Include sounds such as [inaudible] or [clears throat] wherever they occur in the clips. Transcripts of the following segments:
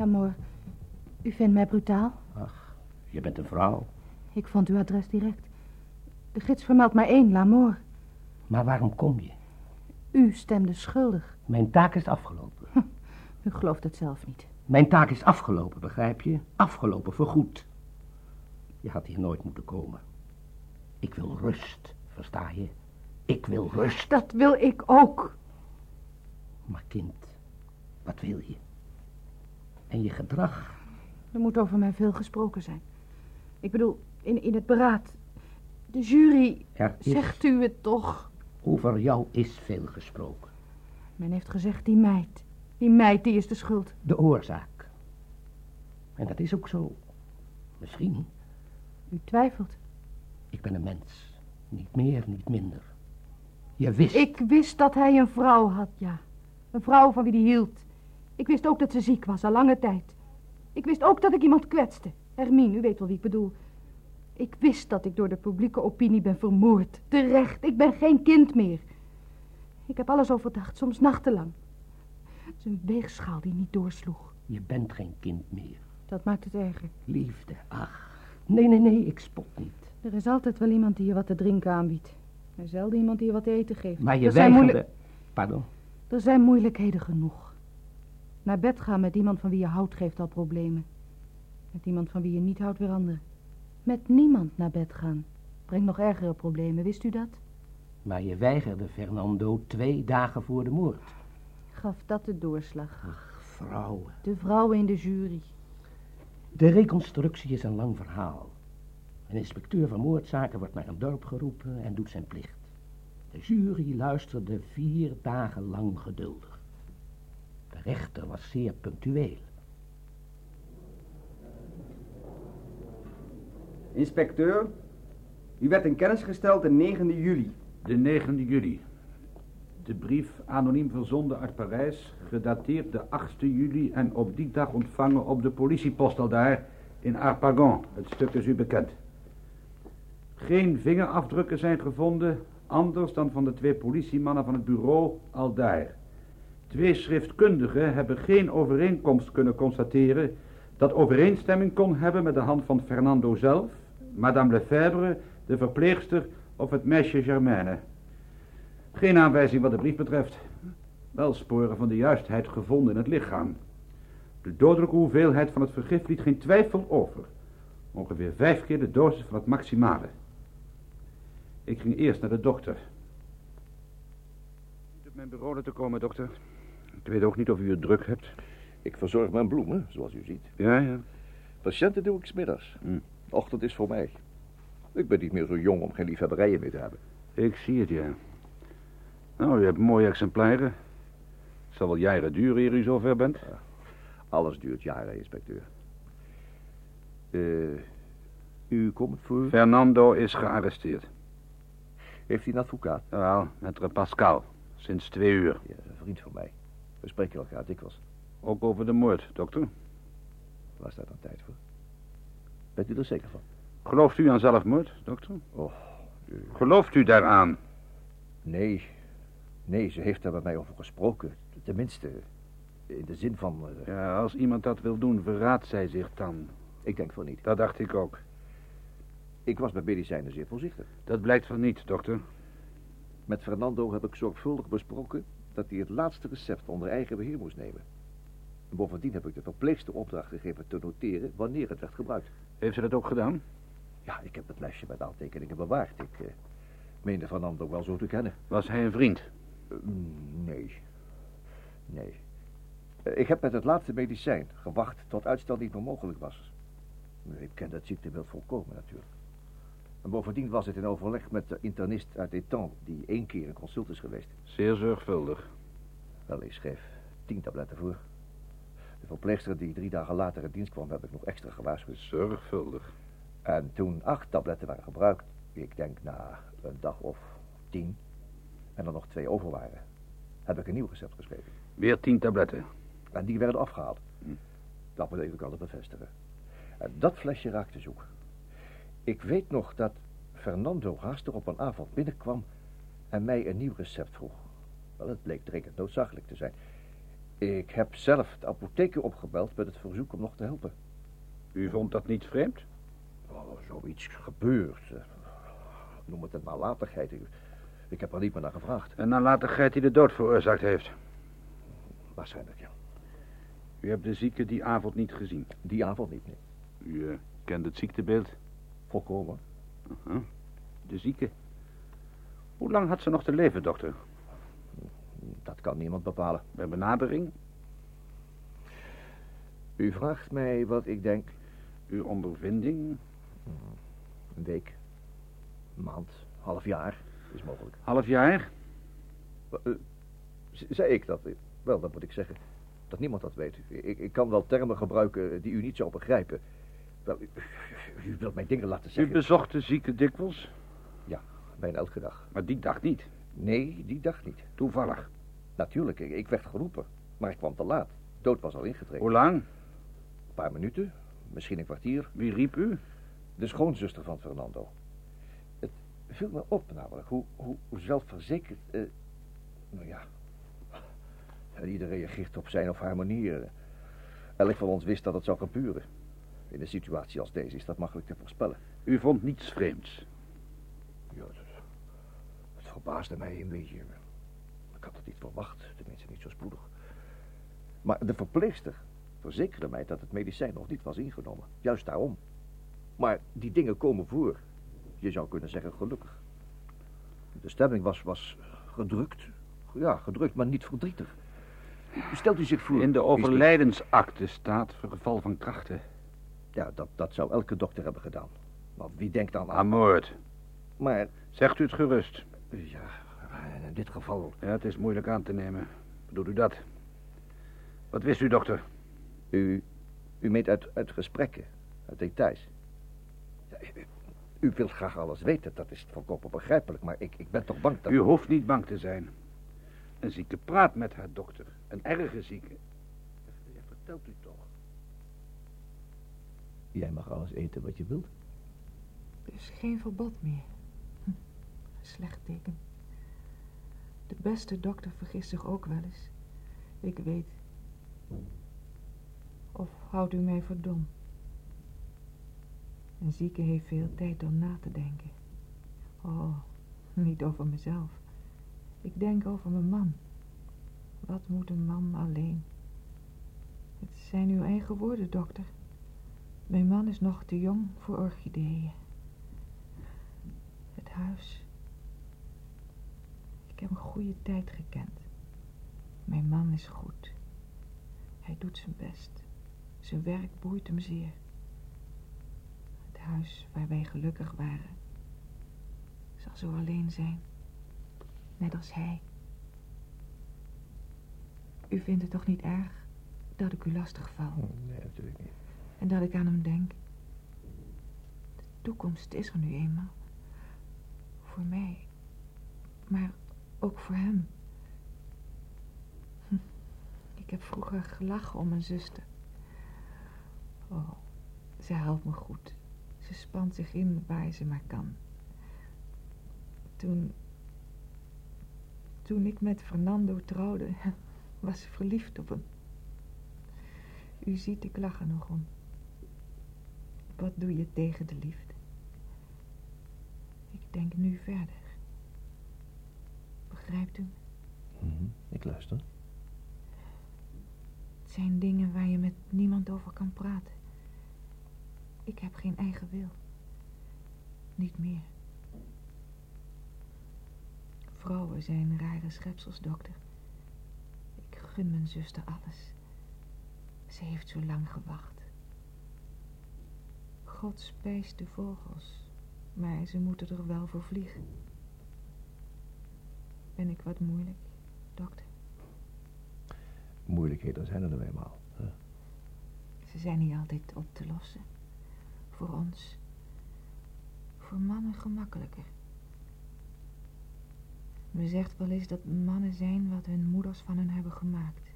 Lamour, u vindt mij brutaal? Ach, je bent een vrouw. Ik vond uw adres direct. De gids vermeldt maar één, Lamour. Maar waarom kom je? U stemde schuldig. Mijn taak is afgelopen. U gelooft het zelf niet. Mijn taak is afgelopen, begrijp je? Afgelopen, voorgoed. Je had hier nooit moeten komen. Ik wil rust, versta je? Ik wil rust. Dat wil ik ook. Maar kind, wat wil je? En je gedrag? Er moet over mij veel gesproken zijn. Ik bedoel, in, in het beraad. De jury, Er zegt u het toch? over jou is veel gesproken. Men heeft gezegd, die meid. Die meid, die is de schuld. De oorzaak. En dat is ook zo. Misschien. U twijfelt. Ik ben een mens. Niet meer, niet minder. Je wist... Ik wist dat hij een vrouw had, ja. Een vrouw van wie hij hield. Ik wist ook dat ze ziek was, al lange tijd. Ik wist ook dat ik iemand kwetste. Hermine, u weet wel wie ik bedoel. Ik wist dat ik door de publieke opinie ben vermoord. Terecht, ik ben geen kind meer. Ik heb alles overdacht, soms nachtenlang. Het is een weegschaal die niet doorsloeg. Je bent geen kind meer. Dat maakt het erger. Liefde, ach. Nee, nee, nee, ik spot niet. Er is altijd wel iemand die je wat te drinken aanbiedt. En zelden iemand die je wat te eten geeft. Maar je er weigerde... moeilijk- Pardon? er zijn moeilijkheden genoeg. Naar bed gaan met iemand van wie je houdt geeft al problemen. Met iemand van wie je niet houdt weer anderen. Met niemand naar bed gaan. Brengt nog ergere problemen, wist u dat? Maar je weigerde Fernando twee dagen voor de moord. Gaf dat de doorslag. Ach, vrouwen. De vrouwen in de jury. De reconstructie is een lang verhaal. Een inspecteur van moordzaken wordt naar een dorp geroepen en doet zijn plicht. De jury luisterde vier dagen lang geduldig. De rechter was zeer punctueel. Inspecteur, u werd in kennis gesteld de 9e juli. De 9e juli. De brief anoniem verzonden uit Parijs, gedateerd de 8e juli en op die dag ontvangen op de politiepost al daar in Arpagon. Het stuk is u bekend. Geen vingerafdrukken zijn gevonden, anders dan van de twee politiemannen van het bureau al daar. Twee schriftkundigen hebben geen overeenkomst kunnen constateren dat overeenstemming kon hebben met de hand van Fernando zelf, Madame Lefebvre, de verpleegster of het meisje Germaine. Geen aanwijzing wat de brief betreft. Wel sporen van de juistheid gevonden in het lichaam. De dodelijke hoeveelheid van het vergif liet geen twijfel over. Ongeveer vijf keer de dosis van het maximale. Ik ging eerst naar de dokter. Niet op mijn bureau te komen, dokter. Ik weet ook niet of u het druk hebt. Ik verzorg mijn bloemen, zoals u ziet. Ja, ja. Patiënten doe ik smiddags. Hm. De ochtend is voor mij. Ik ben niet meer zo jong om geen liefhebberijen meer te hebben. Ik zie het, ja. Nou, u hebt mooie exemplaren. Het zal wel jaren duren eer u zover bent. Alles duurt jaren, inspecteur. Eh, u komt voor... Fernando is gearresteerd. Heeft hij een advocaat? Wel, met Pascal. Sinds twee uur. Ja, een vriend van mij. We spreken elkaar dikwijls. Ook over de moord, dokter. Waar staat dan tijd voor? Bent u er zeker van? Gelooft u aan zelfmoord, dokter? Oh, Gelooft u daaraan? nee. Nee, ze heeft daar met mij over gesproken. Tenminste, in de zin van... eh, Ja, als iemand dat wil doen, verraadt zij zich dan. ik denk van niet. Dat dacht ik ook. Ik was met medicijnen zeer voorzichtig. Dat blijkt van niet, dokter. Met Fernando heb ik zorgvuldig besproken dat hij het laatste recept onder eigen beheer moest nemen. En bovendien heb ik de verpleegster opdracht gegeven te noteren wanneer het werd gebruikt. Heeft ze dat ook gedaan? Ja, ik heb het lijstje met aantekeningen bewaard. Ik eh, meende Fernando wel zo te kennen. Was hij een vriend? Eh, nee. Nee. Eh, ik heb met het laatste medicijn gewacht tot uitstel niet meer mogelijk was. Ik ken dat ziektebeeld volkomen natuurlijk. En bovendien was het in overleg met de internist uit Etan, die één keer in consult is geweest. Zeer zorgvuldig. Wel, ik schreef tien tabletten voor. De verpleegster die drie dagen later in dienst kwam, heb ik nog extra gewaarschuwd. Zorgvuldig. En toen acht tabletten waren gebruikt, ik denk na een dag of tien, en er nog twee over waren, heb ik een nieuw recept geschreven. Weer tien tabletten. En die werden afgehaald. Hm. Dat moet ik altijd bevestigen. En dat flesje raakte zoek. Ik weet nog dat Fernando haastig op een avond binnenkwam en mij een nieuw recept vroeg. Wel, het bleek dringend noodzakelijk te zijn. Ik heb zelf de apotheker opgebeld met het verzoek om nog te helpen. U vond dat niet vreemd? Oh, zoiets gebeurt. eh, Noem het een nalatigheid. Ik, ik heb er niet meer naar gevraagd. Een nalatigheid die de dood veroorzaakt heeft. Waarschijnlijk, ja. U hebt de zieke die avond niet gezien. Die avond niet, nee. U eh, kent het ziektebeeld? Volkomen. Huh? De zieke. Hoe lang had ze nog te leven, dokter? Dat kan niemand bepalen. Bij benadering? U vraagt mij wat ik denk. Uw ondervinding? Een week, een maand, half jaar is mogelijk. Half jaar? Eh, zei ik dat? Wel, dat moet ik zeggen. Dat niemand dat weet. Ik, ik kan wel termen gebruiken die u niet zou begrijpen. U, [laughs] u wilt mij dingen laten U zeggen. bezocht de zieke dikwijls? Bijna elke dag. Maar die dag niet. Nee, die dag niet. Toevallig. Natuurlijk, ik, ik werd geroepen. Maar ik kwam te laat. Dood was al ingetreden. Hoe lang? Een paar minuten, misschien een kwartier. Wie riep u? De schoonzuster van Fernando. Het viel me op namelijk hoe, hoe, hoe zelfverzekerd... eh, nou ja... En iedereen reageert op zijn of haar manier. Elk van ons wist dat het zou gebeuren. In een situatie als deze is dat makkelijk te voorspellen. U vond niets vreemds. Ja, het, het verbaasde mij een beetje. Ik had het niet verwacht, tenminste niet zo spoedig. Maar de verpleegster verzekerde mij dat het medicijn nog niet was ingenomen. Juist daarom. Maar die dingen komen voor. Je zou kunnen zeggen gelukkig. De stemming was, was gedrukt. Ja, gedrukt, maar niet verdrietig. Stelt u zich voor... In de overlijdensakte staat verval van krachten. Ja, dat, dat zou elke dokter hebben gedaan. Maar wie denkt dan aan... Aan moord. Maar, Zegt u het gerust. ja, in dit geval... Ja, het is moeilijk aan te nemen. Bedoelt u dat? Wat wist u, dokter? U, u meent uit, uit gesprekken, uit details. Ja, u, wilt graag alles weten, dat is volkomen begrijpelijk, maar ik, ik ben toch bang dat... U hoeft niet bang te zijn. Een zieke praat met haar dokter. Een erge zieke. Ja, vertelt u. Jij mag alles eten wat je wilt. Is geen verbod meer. Hm, slecht teken. De beste dokter vergist zich ook wel eens. Ik weet. Of houdt u mij voor dom? Een zieke heeft veel tijd om na te denken. Oh, niet over mezelf. Ik denk over mijn man. Wat moet een man alleen? Het zijn uw eigen woorden, dokter. Mijn man is nog te jong voor orchideeën. Het huis. Ik heb een goede tijd gekend. Mijn man is goed. Hij doet zijn best. Zijn werk boeit hem zeer. Het huis waar wij gelukkig waren zal zo alleen zijn. Net als hij. U vindt het toch niet erg dat ik u lastig val? Nee, natuurlijk niet. En dat ik aan hem denk. De toekomst is er nu eenmaal. Voor mij. Maar ook voor hem. Hm. Ik heb vroeger gelachen om mijn zuster. Oh, ze helpt me goed. Ze spant zich in waar ze maar kan. Toen... Toen ik met Fernando trouwde, [laughs] was ze verliefd op hem. U ziet, ik lach er nog om. Wat doe je tegen de liefde? Ik denk nu verder. Begrijpt u? Mhm, Ik luister. Het zijn dingen waar je met niemand over kan praten. Ik heb geen eigen wil. Niet meer. Vrouwen zijn rare schepsels, dokter. Ik gun mijn zuster alles. Ze heeft zo lang gewacht. God spijst de vogels, maar ze moeten er wel voor vliegen. Ben ik wat moeilijk, dokter? Moeilijkheden zijn er nou eenmaal. hè. Ze zijn niet altijd op te lossen. Voor ons. Voor mannen gemakkelijker. Men zegt wel eens dat mannen zijn wat hun moeders van hen hebben gemaakt.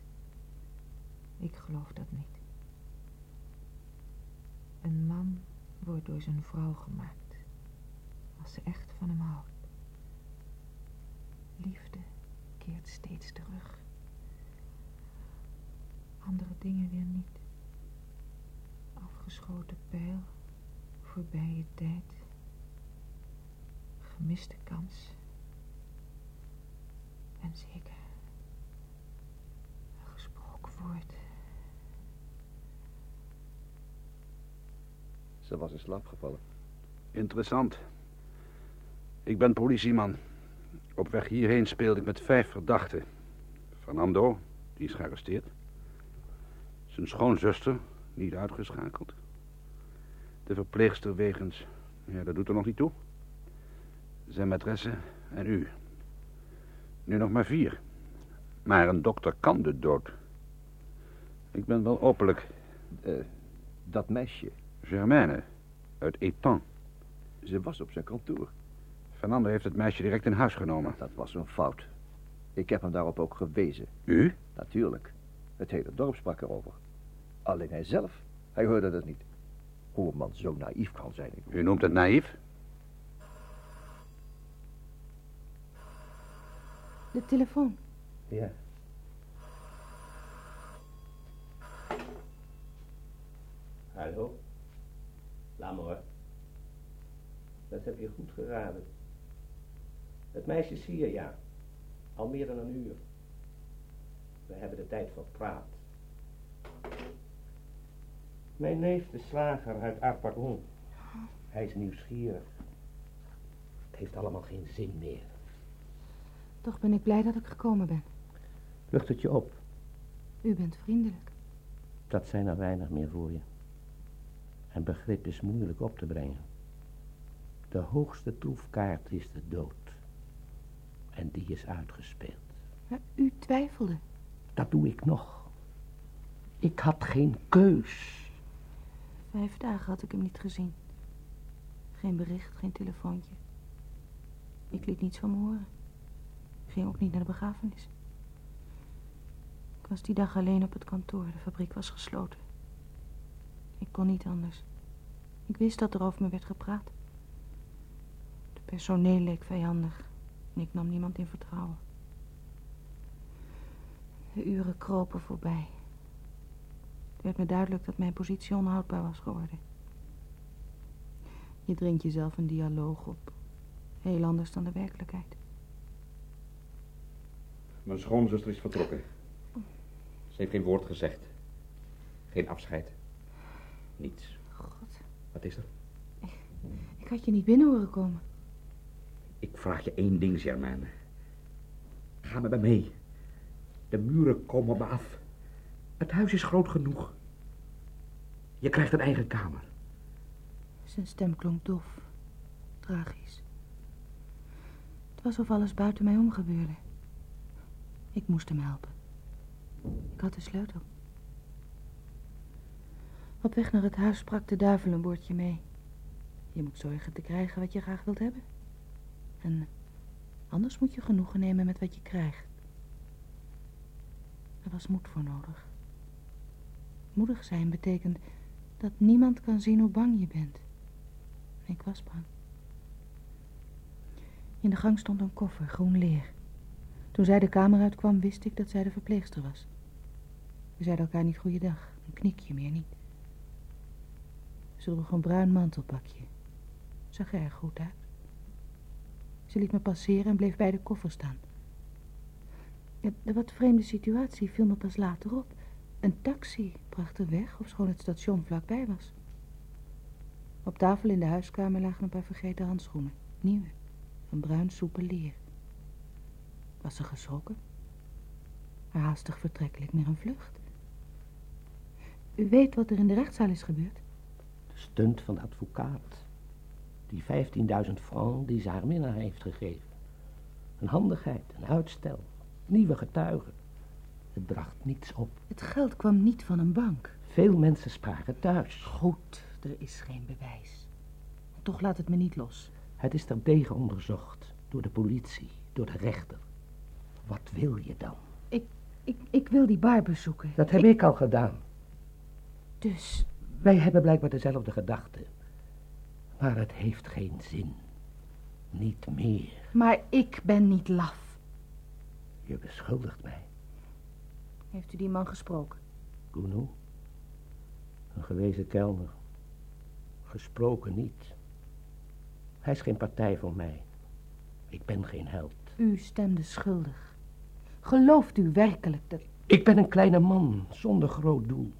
Ik geloof dat niet. Een man wordt door zijn vrouw gemaakt. Als ze echt van hem houdt. Liefde keert steeds terug. andere dingen weer niet. Afgeschoten pijl, voorbije tijd, gemiste kans. En zeker, een gesproken woord. Was in slaap gevallen. Interessant. Ik ben politieman. Op weg hierheen speelde ik met vijf verdachten. Fernando, die is gearresteerd. Zijn schoonzuster, niet uitgeschakeld. De verpleegster wegens, ja, dat doet er nog niet toe. Zijn maîtresse en u. Nu nog maar vier. Maar een dokter kan de dood. Ik ben wel openlijk. Eh, dat meisje, Germaine, uit Étang. ze was op zijn kantoor. Fernando heeft het meisje direct in huis genomen. Dat was een fout. Ik heb hem daarop ook gewezen. U? Natuurlijk. Het hele dorp sprak erover. Alleen hij zelf, hij hoorde het niet. Hoe een man zo naïef kan zijn. ik- U noemt het naïef? De telefoon. Ja. Hallo? Dat heb je goed geraden. Het meisje is hier, ja. Al meer dan een uur. We hebben de tijd verpraat. Mijn neef, de slager uit Arpagon. Hij is nieuwsgierig. Het heeft allemaal geen zin meer. Toch ben ik blij dat ik gekomen ben. Lucht het je op. U bent vriendelijk. Dat zijn er weinig meer voor je. En begrip is moeilijk op te brengen. De hoogste troefkaart is de dood. En die is uitgespeeld. Maar u twijfelde. Dat doe ik nog. Ik had geen keus. Vijf dagen had ik hem niet gezien. Geen bericht, geen telefoontje. Ik liet niets van me horen. Ik ging ook niet naar de begrafenis. Ik was die dag alleen op het kantoor. De fabriek was gesloten. Ik kon niet anders. Ik wist dat er over me werd gepraat. De personeel leek vijandig. En ik nam niemand in vertrouwen. De uren kropen voorbij. Het werd me duidelijk dat mijn positie onhoudbaar was geworden. Je dringt jezelf een dialoog op. Heel anders dan de werkelijkheid. Mijn schoonzuster is vertrokken. Ze heeft geen woord gezegd. Geen afscheid. Niets. God, Wat is er? ik had je niet binnen horen komen. Ik vraag je één ding, Germaine. Ga met me mee. De muren komen op me af. Het huis is groot genoeg. Je krijgt een eigen kamer. Zijn stem klonk dof, tragisch. Het was of alles buiten mij om gebeurde. Ik moest hem helpen. Ik had de sleutel. Op weg naar het huis sprak de duivel een woordje mee. Je moet zorgen te krijgen wat je graag wilt hebben. En anders moet je genoegen nemen met wat je krijgt. Er was moed voor nodig. Moedig zijn betekent dat niemand kan zien hoe bang je bent. Ik was bang. In de gang stond een koffer, groen leer. Toen zij de kamer uitkwam, wist ik dat zij de verpleegster was. We zeiden elkaar niet goeiedag, een knikje meer niet. Droeg een bruin mantelpakje. Zag er erg goed uit. Ze liet me passeren en bleef bij de koffer staan. De wat vreemde situatie viel me pas later op. Een taxi bracht haar weg, ofschoon het station vlakbij was. Op tafel in de huiskamer lagen een paar vergeten handschoenen. Nieuwe, van bruin soepel leer. Was ze geschrokken? Haar haastig vertrek leek meer een vlucht. U weet wat er in de rechtszaal is gebeurd? Stunt van de advocaat. Die 15.000 francs die ze haar minnaar heeft gegeven. Een handigheid, een uitstel, nieuwe getuigen. Het bracht niets op. Het geld kwam niet van een bank. Veel mensen spraken thuis. Goed, er is geen bewijs. Toch laat het me niet los. Het is terdege onderzocht door de politie, door de rechter. Wat wil je dan? Ik, ik wil die bar bezoeken. Dat heb ik, al gedaan. Dus, Wij hebben blijkbaar dezelfde gedachten. Maar het heeft geen zin. Niet meer. maar ik ben niet laf. Je beschuldigt mij. Heeft u die man gesproken? Gounod. Een gewezen kelner. Gesproken niet. Hij is geen partij voor mij. Ik ben geen held. U stemde schuldig. Gelooft u werkelijk dat... Ik ben een kleine man zonder groot doel.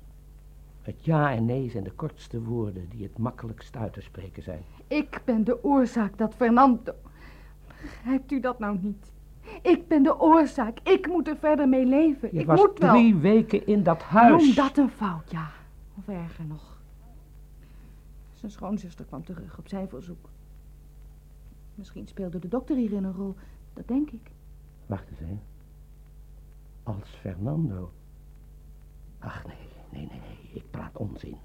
Het ja en nee zijn de kortste woorden die het makkelijkst uit te spreken zijn. Ik ben de oorzaak dat Fernando... Begrijpt u dat nou niet? Ik ben de oorzaak. Ik moet er verder mee leven. Je ik was moet wel. drie weken in dat huis. Noem dat een fout, ja. Of erger nog. Zijn schoonzuster kwam terug op zijn verzoek. Misschien speelde de dokter hierin een rol. Dat denk ik. Wacht eens, hè. Als Fernando. Ach, nee, nee, nee, nee. Ik praat onzin.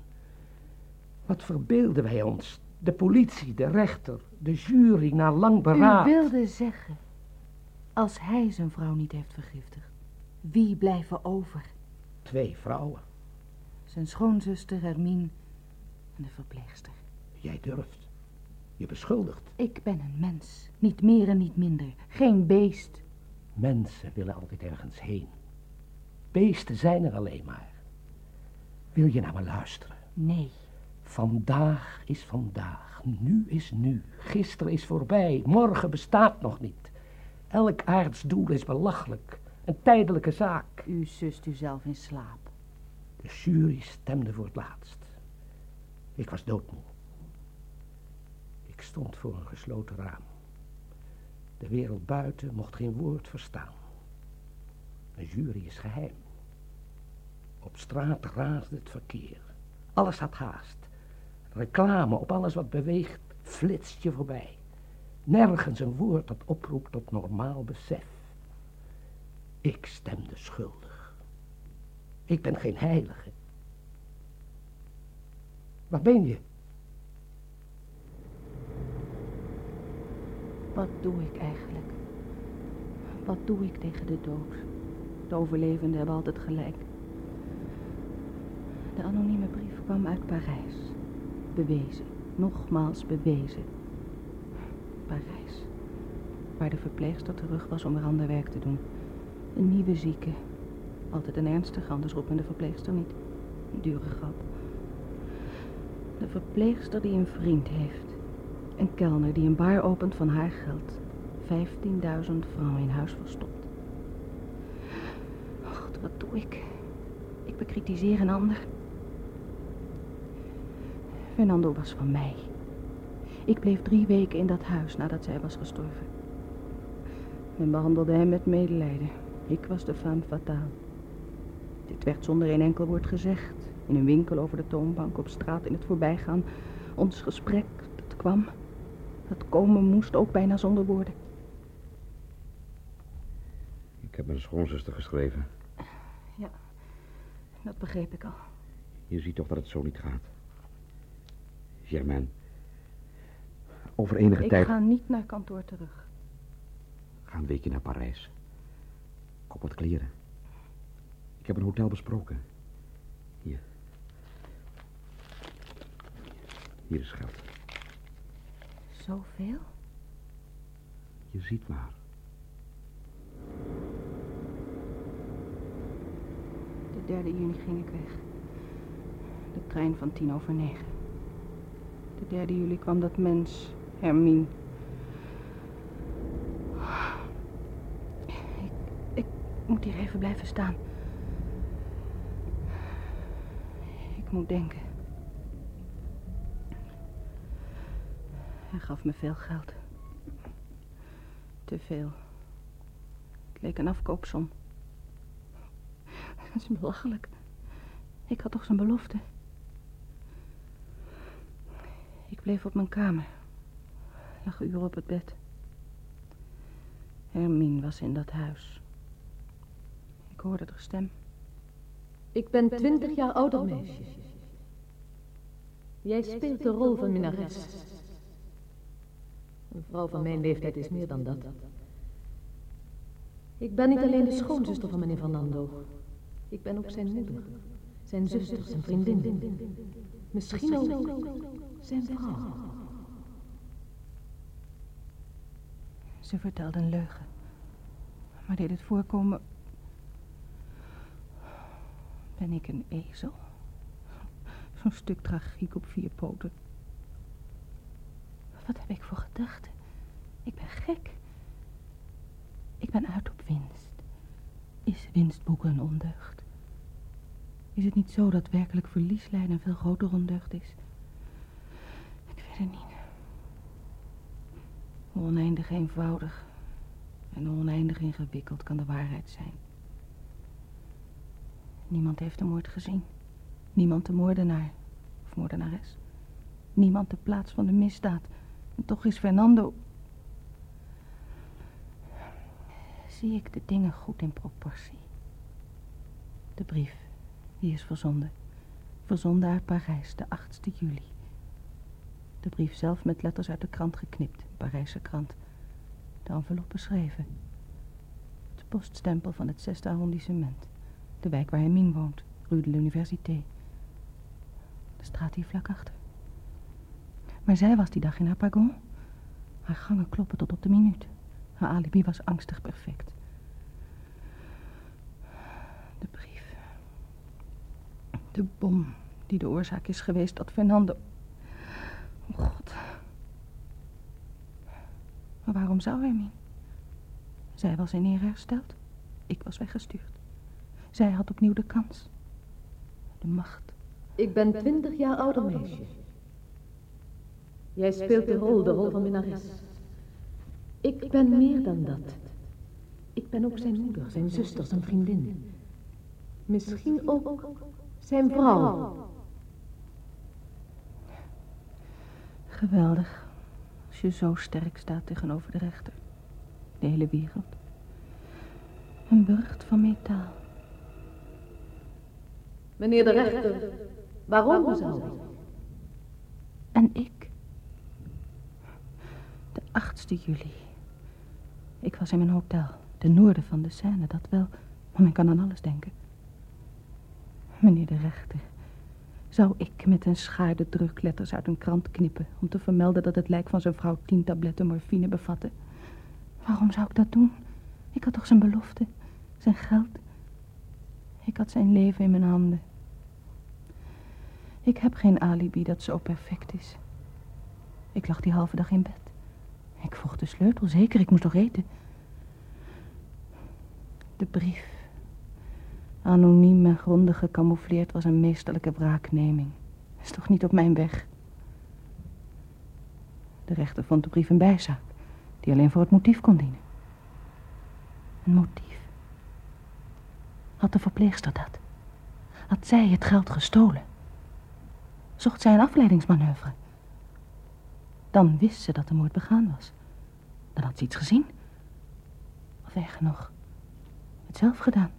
Wat verbeelden wij ons? De politie, de rechter, de jury na lang beraad. U wilde zeggen... Als hij zijn vrouw niet heeft vergiftigd... Wie blijven over? Twee vrouwen. Zijn schoonzuster Hermine en de verpleegster. Jij durft. Je beschuldigt. Ik ben een mens. Niet meer en niet minder. Geen beest. Mensen willen altijd ergens heen. Beesten zijn er alleen maar. Wil je naar me luisteren? Nee. Vandaag is vandaag. Nu is nu. Gisteren is voorbij. Morgen bestaat nog niet. Elk aards doel is belachelijk. Een tijdelijke zaak. U sust u zelf in slaap. De jury stemde voor het laatst. Ik was doodmoe. Ik stond voor een gesloten raam. De wereld buiten mocht geen woord verstaan. Een jury is geheim. Op straat raasde het verkeer. Alles had haast. Reclame op alles wat beweegt flitst je voorbij. Nergens een woord dat oproept tot normaal besef. Ik stemde schuldig. Ik ben geen heilige. Waar ben je? Wat doe ik eigenlijk? Wat doe ik tegen de dood? De overlevenden hebben altijd gelijk. De anonieme brief kwam uit Parijs. Bewezen. Nogmaals bewezen. Parijs. Waar de verpleegster terug was om weer ander werk te doen. Een nieuwe zieke. Altijd een ernstige, anders roept de verpleegster niet. Dure grap. De verpleegster die een vriend heeft. Een kelner die een bar opent van haar geld. 15.000 francs in huis verstopt. God, wat doe ik? Ik bekritiseer een ander. Fernando was van mij. Ik bleef drie weken in dat huis nadat zij was gestorven. Men behandelde hem met medelijden. Ik was de femme fatale. Dit werd zonder een enkel woord gezegd. In een winkel, over de toonbank, op straat, in het voorbijgaan. Ons gesprek, dat kwam. Dat komen moest, ook bijna zonder woorden. Ik heb mijn schoonzuster geschreven. Ja, dat begreep ik al. Je ziet toch dat het zo niet gaat. Germaine. Over enige Ik tijd... ga niet naar kantoor terug. Ga een weekje naar Parijs. Koop wat kleren. Ik heb een hotel besproken. Hier. Hier is geld. Zoveel? Je ziet maar. De derde juni ging ik weg. De trein van tien over negen. De derde juli kwam dat mens, Hermine. Ik, moet hier even blijven staan. Ik moet denken. Hij gaf me veel geld. Te veel. Het leek een afkoopsom. [laughs] Dat is belachelijk. Ik had toch zijn belofte. Ik bleef op mijn kamer. Lag uren op het bed. Hermine was in dat huis. Ik hoorde haar stem. Ik ben twintig jaar ouder, meisje. Jij speelt de rol van minnares. Een vrouw van mijn leeftijd is meer dan dat. Ik ben niet alleen de schoonzuster van meneer Fernando. Ik ben ook zijn moeder, zijn zuster, zijn vriendin. Misschien ook zijn vrouw. Ze vertelde een leugen. Maar deed het voorkomen... Ben ik een ezel? Zo'n stuk tragiek op vier poten. Wat heb ik voor gedachten? Ik ben gek. Ik ben uit op winst. Is winst boeken een ondeugd? Is het niet zo dat werkelijk verlies lijden een veel groter ondeugd is? Weet niet. Oneindig eenvoudig en oneindig ingewikkeld kan de waarheid zijn. Niemand heeft de moord gezien. Niemand de moordenaar of moordenares. Niemand de plaats van de misdaad. En toch is Fernando... Zie ik de dingen goed in proportie. De brief, die is verzonden. Verzonden uit Parijs, de 8e juli. De brief zelf met letters uit de krant geknipt, Parijse krant. De envelop beschreven. Het poststempel van het zesde arrondissement. De wijk waar Hermine woont, Rue de l'Université. De straat hier vlak achter. Maar zij was die dag in haar pagon. Haar gangen kloppen tot op de minuut. Haar alibi was angstig perfect. De brief. De bom die de oorzaak is geweest dat Fernando... Oh god. Maar waarom zou Hermine? Zij was in ere hersteld. Ik was weggestuurd. Zij had opnieuw de kans. De macht. Ik ben twintig jaar ouder meisje. Jij speelt de rol, de rol van minnares. Ik ben meer dan dat. Ik ben ook zijn moeder, zijn zuster, zijn vriendin. Misschien ook zijn vrouw. Geweldig. Als je zo sterk staat tegenover de rechter. De hele wereld. Een burcht van metaal. Meneer de rechter, waarom zou ik? En ik? De 8e juli. Ik was in mijn hotel, ten noorden van de Seine, dat wel, maar men kan aan alles denken. Meneer de rechter, zou ik met een schaar de drukletters uit een krant knippen om te vermelden dat het lijk van zijn vrouw tien tabletten morfine bevatte? Waarom zou ik dat doen? Ik had toch zijn belofte, zijn geld. Ik had zijn leven in mijn handen. Ik heb geen alibi dat zo perfect is. Ik lag die halve dag in bed. Ik vroeg de sleutel, zeker, ik moest toch eten. De brief. Anoniem en grondig gecamoufleerd was een meesterlijke wraakneming. Is toch niet op mijn weg? De rechter vond de brief een bijzaak, die alleen voor het motief kon dienen. Een motief. Had de verpleegster dat? Had zij het geld gestolen? Zocht zij een afleidingsmanoeuvre? Dan wist ze dat de moord begaan was. Dan had ze iets gezien. Of erger nog, het zelf gedaan.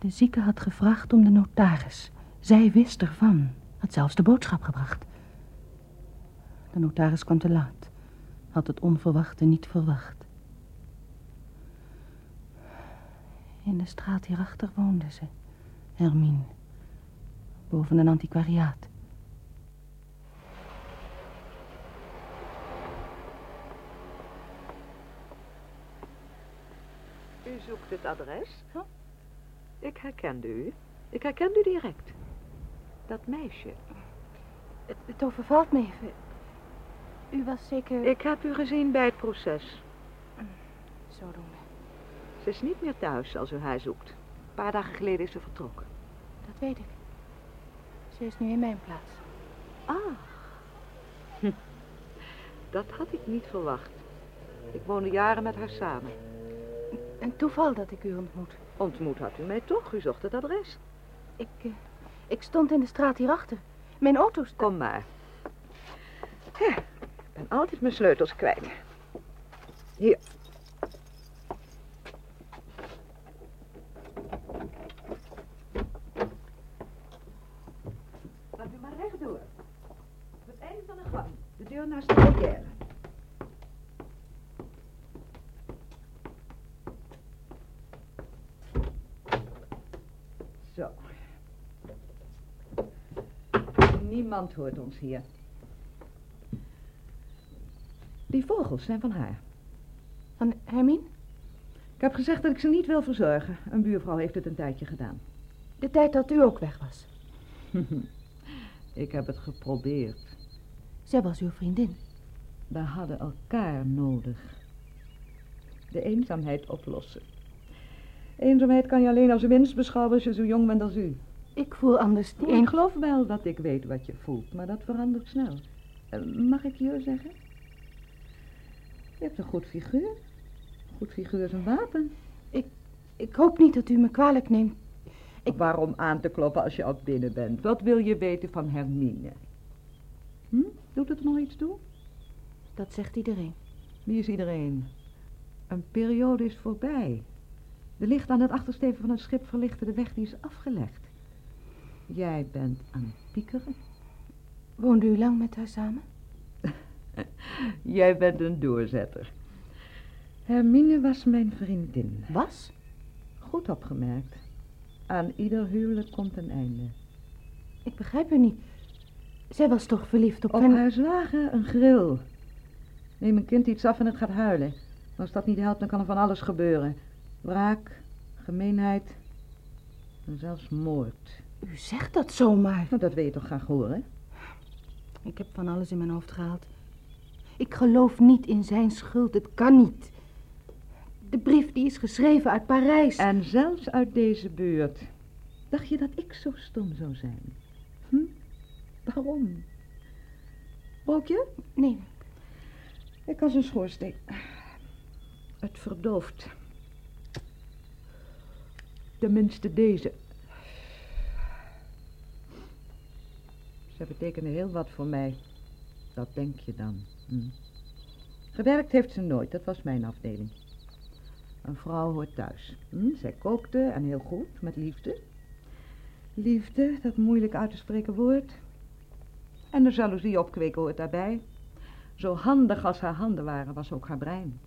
De zieke had gevraagd om de notaris. Zij wist ervan. Had zelfs de boodschap gebracht. De notaris kwam te laat. Had het onverwachte niet verwacht. In de straat hierachter woonde ze. Hermine. Boven een antiquariaat. U zoekt het adres? Ja. Ik herkende u. Ik herkende u direct. Dat meisje. Het, het overvalt me even. U was zeker... Ik heb u gezien bij het proces. Zodoende. Ze is niet meer thuis als u haar zoekt. Een paar dagen geleden is ze vertrokken. Dat weet ik. Ze is nu in mijn plaats. Ah. Hm. [laughs] Dat had ik niet verwacht. Ik woonde jaren met haar samen. Een toeval dat ik u ontmoet. Ontmoet had u mij toch? U zocht het adres. Ik, eh, ik stond in de straat hierachter. Mijn auto. Kom maar. Ja, ik ben altijd mijn sleutels kwijt. Hier. Gaat u maar rechtdoor. Op het einde van de gang. De deur naast de portière. Zo. Niemand hoort ons hier. Die vogels zijn van haar. Van Hermine? Ik heb gezegd dat ik ze niet wil verzorgen. Een buurvrouw heeft het een tijdje gedaan. De tijd dat u ook weg was. [laughs] ik heb het geprobeerd. Zij was uw vriendin. We hadden elkaar nodig. De eenzaamheid oplossen. Eenzaamheid kan je alleen als winst beschouwen als je zo jong bent als u. Ik voel anders een... ik geloof wel dat ik weet wat je voelt, maar dat verandert snel. Eh, mag ik je zeggen? Je hebt een goed figuur. Een goed figuur is een wapen. Ik hoop niet dat u me kwalijk neemt. Ik... Waarom aan te kloppen als je al binnen bent? Wat wil je weten van Hermine? Hm? Doet het er nog iets toe? Dat zegt iedereen. Wie is iedereen? Een periode is voorbij. De licht aan het achtersteven van het schip verlichten de weg die is afgelegd. Jij bent aan het piekeren. Woonde u lang met haar samen? [laughs] Jij bent een doorzetter. Hermine was mijn vriendin. Was? Goed opgemerkt. Aan ieder huwelijk komt een einde. Ik begrijp u niet. Zij was toch verliefd op, Op hem? haar een grill. Neem een kind iets af en het gaat huilen. Als dat niet helpt, dan kan er van alles gebeuren. Wraak, gemeenheid en zelfs moord. U zegt dat zomaar. Nou, dat wil je toch graag horen? Ik heb van alles in mijn hoofd gehaald. Ik geloof niet in zijn schuld. Het kan niet. De brief die is geschreven uit Parijs. En zelfs uit deze buurt. Dacht je dat ik zo stom zou zijn? Hm? Waarom? Rook je? Nee, Ik als een schoorsteen. Het verdooft. Tenminste deze. Ze betekenen heel wat voor mij. Dat denk je dan. Hm. Gewerkt heeft ze nooit, dat was mijn afdeling. Een vrouw hoort thuis. Hm? Zij kookte en heel goed, met liefde. Liefde, dat moeilijk uit te spreken woord. En de jaloezie opkweken hoort daarbij. Zo handig als haar handen waren, was ook haar brein.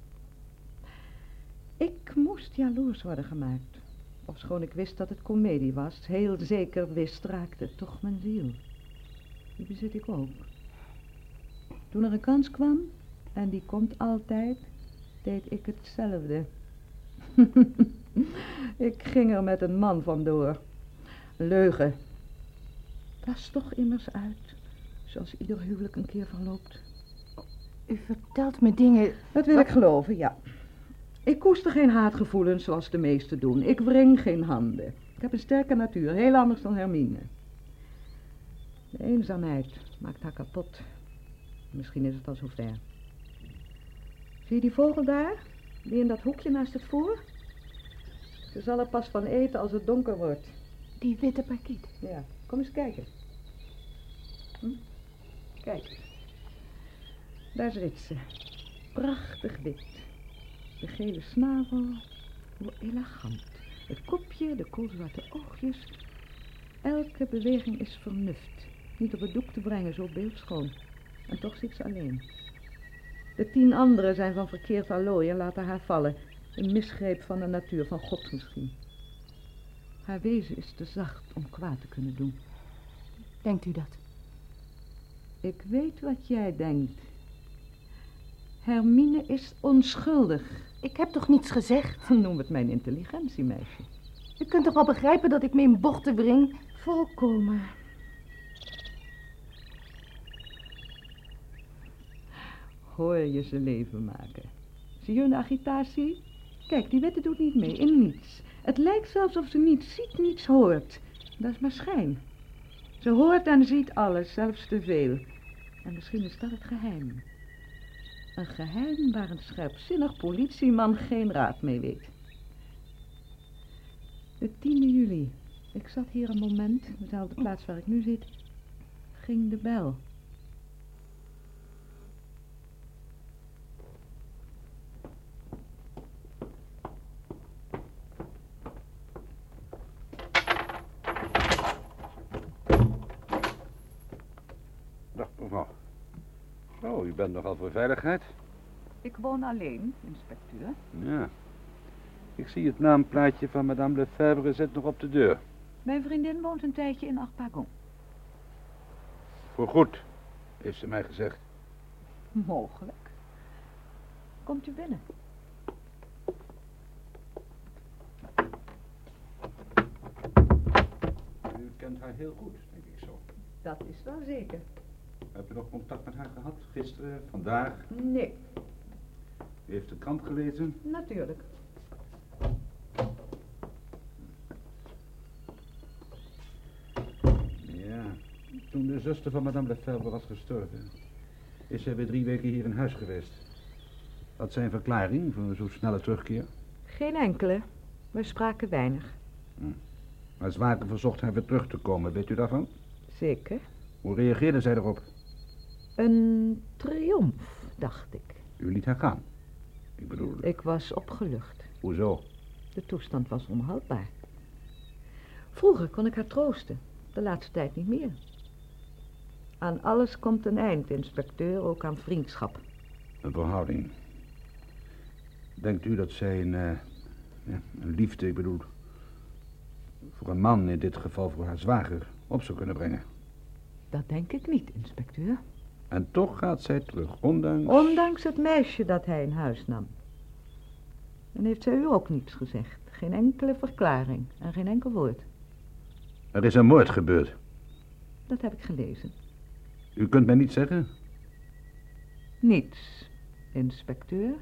Ik moest jaloers worden gemaakt. Ofschoon ik wist dat het komedie was, heel zeker wist, raakte toch mijn ziel. Die bezit ik ook. Toen er een kans kwam, en die komt altijd, deed ik hetzelfde. [laughs] ik ging er met een man vandoor. Leugen. Was toch immers uit, zoals ieder huwelijk een keer verloopt. u vertelt me dingen... Dat wil ik geloven, ja. Ik koester geen haatgevoelens zoals de meesten doen. Ik wring geen handen. Ik heb een sterke natuur, heel anders dan Hermine. De eenzaamheid maakt haar kapot. Misschien is het al zover. Zie je die vogel daar? Die in dat hoekje naast het voer? Ze zal er pas van eten als het donker wordt. Die witte parkiet. Ja, kom eens kijken. Hm? Kijk. Daar zit ze. Prachtig wit. De gele snavel. Hoe elegant. Het kopje, de koolzwarte oogjes. Elke beweging is vernuft. Niet op het doek te brengen, zo beeldschoon. En toch zit ze alleen. De tien anderen zijn van verkeerd allooi en laten haar vallen. Een misgreep van de natuur, van God misschien. Haar wezen is te zacht om kwaad te kunnen doen. Denkt u dat? Ik weet wat jij denkt. Hermine is onschuldig. Ik heb toch niets gezegd? [laughs] Noem het mijn intelligentie, meisje. U kunt toch wel begrijpen dat ik me in bochten wring? Volkomen. Hoor je ze leven maken. Zie je hun agitatie? Kijk, die witte doet niet mee, in niets. Het lijkt zelfs of ze niets ziet, niets hoort. Dat is maar schijn. Ze hoort en ziet alles, zelfs te veel. En misschien is dat het geheim. Een geheim waar een scherpzinnig politieman geen raad mee weet. De 10e juli. Ik zat hier een moment, dezelfde plaats waar ik nu zit. Ging de bel. bent nogal voor veiligheid? Ik woon alleen, inspecteur. Ja. Ik zie het naamplaatje van madame Lefebvre zit nog op de deur. Mijn vriendin woont een tijdje in Arpagon. Voorgoed, heeft ze mij gezegd. Mogelijk. Komt u binnen. U kent haar heel goed, denk ik zo. Dat is wel zeker. Heb je nog contact met haar gehad? Gisteren, vandaag? Nee, U heeft de krant gelezen? natuurlijk. Ja. Toen de zuster van madame Lefebvre was gestorven, is zij weer drie weken hier in huis geweest. Wat zijn verklaring voor zo'n snelle terugkeer? Geen enkele. We spraken weinig. Maar Zwaken verzocht haar weer terug te komen, weet u daarvan? Zeker. Hoe reageerde zij erop? Een triomf, dacht ik. U liet haar gaan. Ik bedoel, Ik was opgelucht. hoezo? De toestand was onhoudbaar. Vroeger kon ik haar troosten, de laatste tijd niet meer. Aan alles komt een eind, inspecteur, ook aan vriendschap. Een verhouding. Denkt u dat zij een, eh, ja, een liefde, ik bedoel, voor een man, in dit geval voor haar zwager, op zou kunnen brengen? Dat denk ik niet, inspecteur. En toch gaat zij terug, ondanks... Ondanks het meisje dat hij in huis nam. En heeft zij u ook niets gezegd. Geen enkele verklaring en geen enkel woord. Er is een moord gebeurd. Dat heb ik gelezen. U kunt mij niet zeggen? Niets, inspecteur.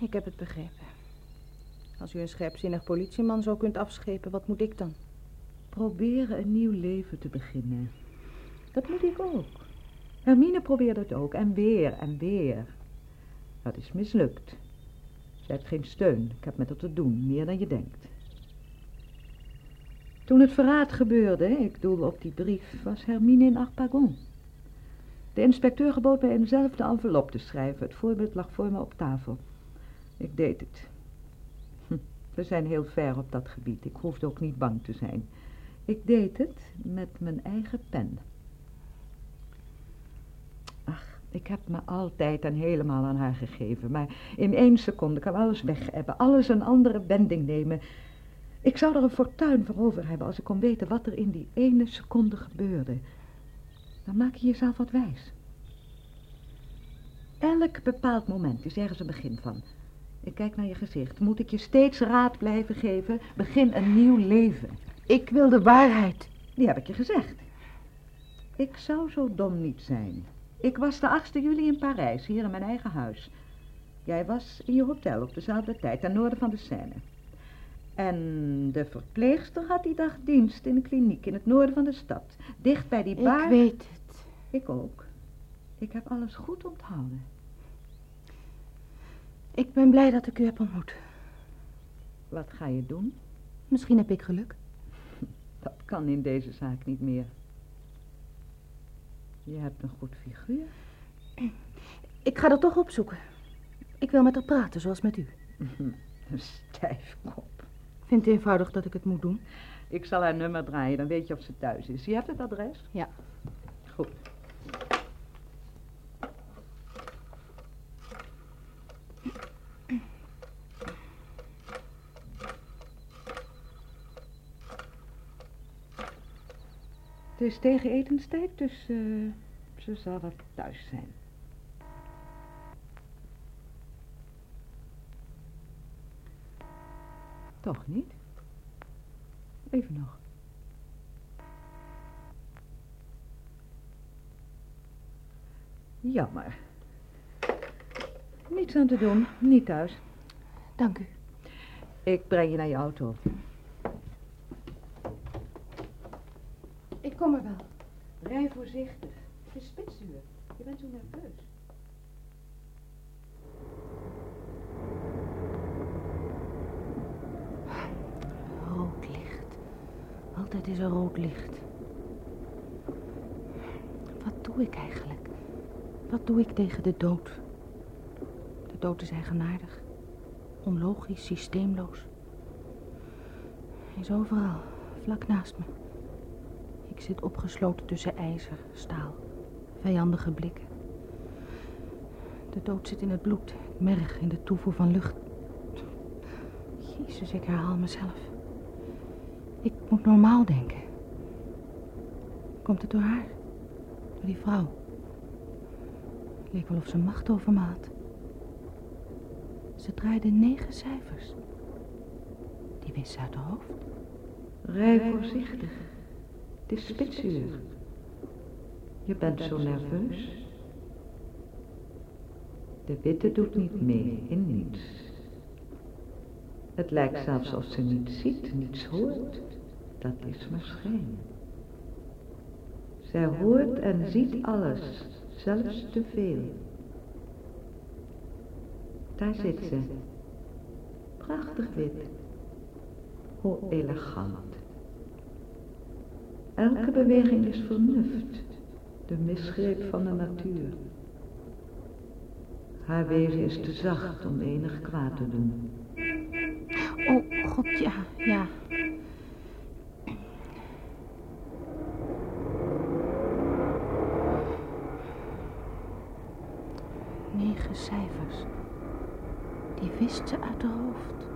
Ik heb het begrepen. Als u een scherpzinnig politieman zo kunt afschepen, wat moet ik dan? Proberen een nieuw leven te beginnen. Dat moet ik ook. Hermine probeerde het ook. En weer en weer. Dat is mislukt. Ze heeft geen steun. Ik heb met haar te doen. Meer dan je denkt. Toen het verraad gebeurde, ik doelde op die brief, was Hermine in Arpagon. De inspecteur gebood mij in dezelfde envelop te schrijven. Het voorbeeld lag voor me op tafel. Ik deed het. Hm, We zijn heel ver op dat gebied. Ik hoefde ook niet bang te zijn. Ik deed het met mijn eigen pen. Ach, ik heb me altijd en helemaal aan haar gegeven. Maar in één seconde kan alles weg hebben. Alles een andere wending nemen. Ik zou er een fortuin voor over hebben als ik kon weten wat er in die ene seconde gebeurde. Dan maak je jezelf wat wijs. Elk bepaald moment is ergens een begin van. Ik kijk naar je gezicht. Moet ik je steeds raad blijven geven? Begin een nieuw leven. Ik wil de waarheid. Die heb ik je gezegd. Ik zou zo dom niet zijn. Ik was de 8e juli in Parijs, hier in mijn eigen huis. Jij was in je hotel op dezelfde tijd, ten noorden van de Seine. En de verpleegster had die dag dienst in een kliniek in het noorden van de stad. Dicht bij die bar. Ik weet het. Ik ook. Ik heb alles goed onthouden. Ik ben blij dat ik u heb ontmoet. Wat ga je doen? Misschien heb ik geluk. [laughs] Dat kan in deze zaak niet meer. Je hebt een goed figuur. [clears throat] Ik ga dat toch opzoeken. Ik wil met haar praten, zoals met u. [laughs] Een stijfkop. Vindt eenvoudig dat ik het moet doen? Ik zal haar nummer draaien, dan weet je of ze thuis is. Je hebt het adres? Ja. Goed. Is tegen etenstijd, dus eh, ze zal wel thuis zijn. Toch niet? Even nog. Jammer. Niets aan te doen, niet thuis. Dank u. Ik breng je naar je auto. Ik kom er wel. Rij voorzichtig. Het is. Je bent zo nerveus. Rood licht. Altijd is er rood licht. Wat doe ik eigenlijk? Wat doe ik tegen de dood? De dood is eigenaardig. Onlogisch, systeemloos. Hij is overal, vlak naast me. Zit opgesloten tussen ijzer, staal, vijandige blikken. De dood zit in het bloed, het merg, in de toevoer van lucht. Jezus, ik herhaal mezelf. Ik moet normaal denken. Komt het door haar? Door die vrouw? Leek wel of ze macht over me had. Ze draaide negen cijfers. Die wist ze uit haar hoofd. Rij voorzichtig. Het is spitsuur. Je bent zo nerveus. De witte doet niet mee, in niets. Het lijkt zelfs alsof ze niets ziet, niets hoort. Dat is maar schijn. Zij hoort en ziet alles, zelfs te veel. Daar zit ze. Prachtig wit. Hoe elegant. Elke beweging is vernuft, de misgreep van de natuur. Haar wezen is te zacht om enig kwaad te doen. Oh, god, ja, ja. Negen cijfers. Die wist ze uit haar hoofd.